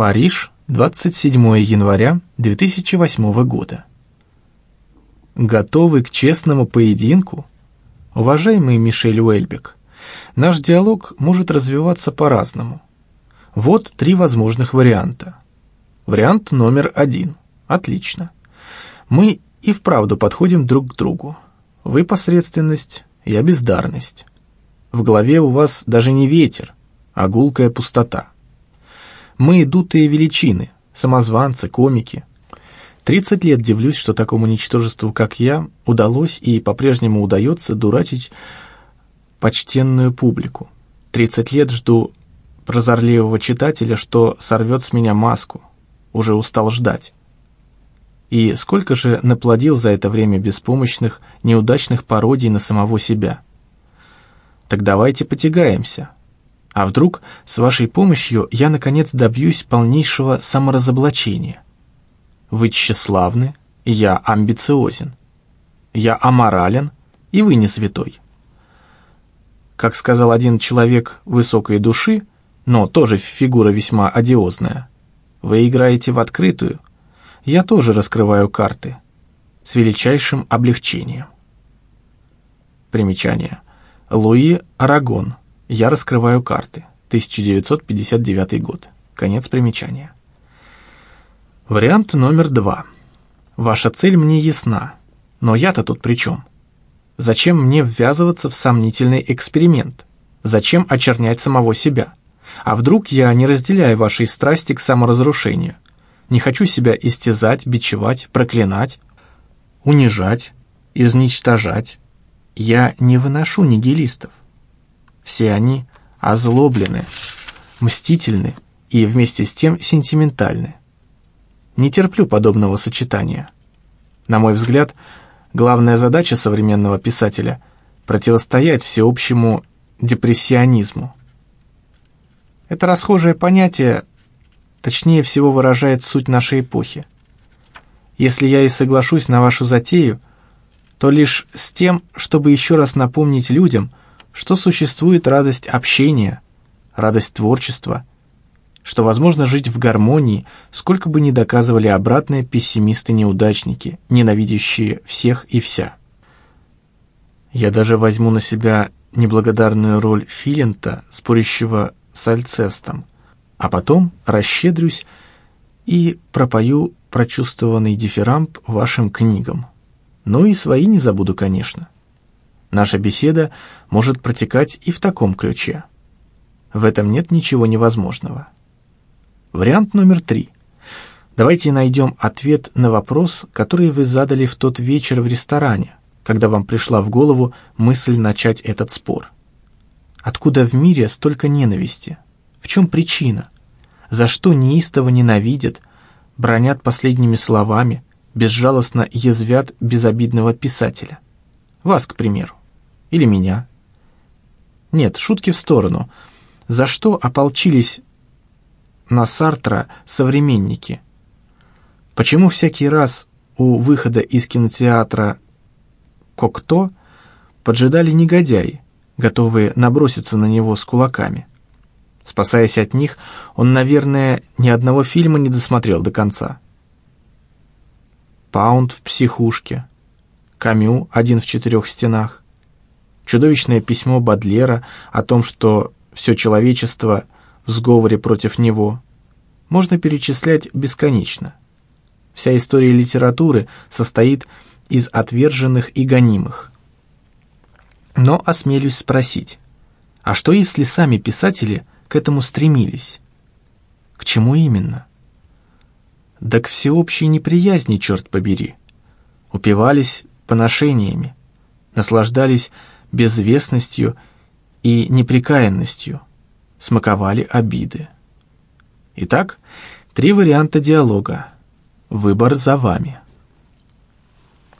Париж, 27 января 2008 года. Готовы к честному поединку? Уважаемый Мишель Уэльбек, наш диалог может развиваться по-разному. Вот три возможных варианта. Вариант номер один. Отлично. Мы и вправду подходим друг к другу. Вы посредственность, я бездарность. В голове у вас даже не ветер, а гулкая пустота. Мы дутые величины, самозванцы, комики. Тридцать лет дивлюсь, что такому ничтожеству, как я, удалось и по-прежнему удается дурачить почтенную публику. Тридцать лет жду прозорливого читателя, что сорвет с меня маску. Уже устал ждать. И сколько же наплодил за это время беспомощных, неудачных пародий на самого себя. Так давайте потягаемся. А вдруг с вашей помощью я, наконец, добьюсь полнейшего саморазоблачения? Вы тщеславны, я амбициозен. Я аморален, и вы не святой. Как сказал один человек высокой души, но тоже фигура весьма одиозная, вы играете в открытую – я тоже раскрываю карты с величайшим облегчением. Примечание. Луи Арагон. Я раскрываю карты. 1959 год. Конец примечания. Вариант номер два. Ваша цель мне ясна, но я-то тут при чем? Зачем мне ввязываться в сомнительный эксперимент? Зачем очернять самого себя? А вдруг я не разделяю вашей страсти к саморазрушению? Не хочу себя истязать, бичевать, проклинать, унижать, изничтожать. Я не выношу нигилистов. Все они озлоблены, мстительны и вместе с тем сентиментальны. Не терплю подобного сочетания. На мой взгляд, главная задача современного писателя – противостоять всеобщему депрессионизму. Это расхожее понятие точнее всего выражает суть нашей эпохи. Если я и соглашусь на вашу затею, то лишь с тем, чтобы еще раз напомнить людям, что существует радость общения, радость творчества, что возможно жить в гармонии, сколько бы ни доказывали обратное пессимисты-неудачники, ненавидящие всех и вся. Я даже возьму на себя неблагодарную роль Филента, спорящего с Альцестом, а потом расщедрюсь и пропою прочувствованный дифирамб вашим книгам. Ну и свои не забуду, конечно. Наша беседа может протекать и в таком ключе. В этом нет ничего невозможного. Вариант номер три. Давайте найдем ответ на вопрос, который вы задали в тот вечер в ресторане, когда вам пришла в голову мысль начать этот спор. Откуда в мире столько ненависти? В чем причина? За что неистово ненавидят, бронят последними словами, безжалостно язвят безобидного писателя? Вас, к примеру. Или меня. Нет, шутки в сторону. За что ополчились на Сартра современники? Почему всякий раз у выхода из кинотеатра «Кокто» поджидали негодяи, готовые наброситься на него с кулаками? Спасаясь от них, он, наверное, ни одного фильма не досмотрел до конца. Паунд в психушке, Камю один в четырех стенах, чудовищное письмо Бадлера о том, что все человечество в сговоре против него, можно перечислять бесконечно. Вся история литературы состоит из отверженных и гонимых. Но осмелюсь спросить, а что если сами писатели – к этому стремились. К чему именно? Да к всеобщей неприязни, черт побери. Упивались поношениями, наслаждались безвестностью и неприкаянностью, смаковали обиды. Итак, три варианта диалога. Выбор за вами.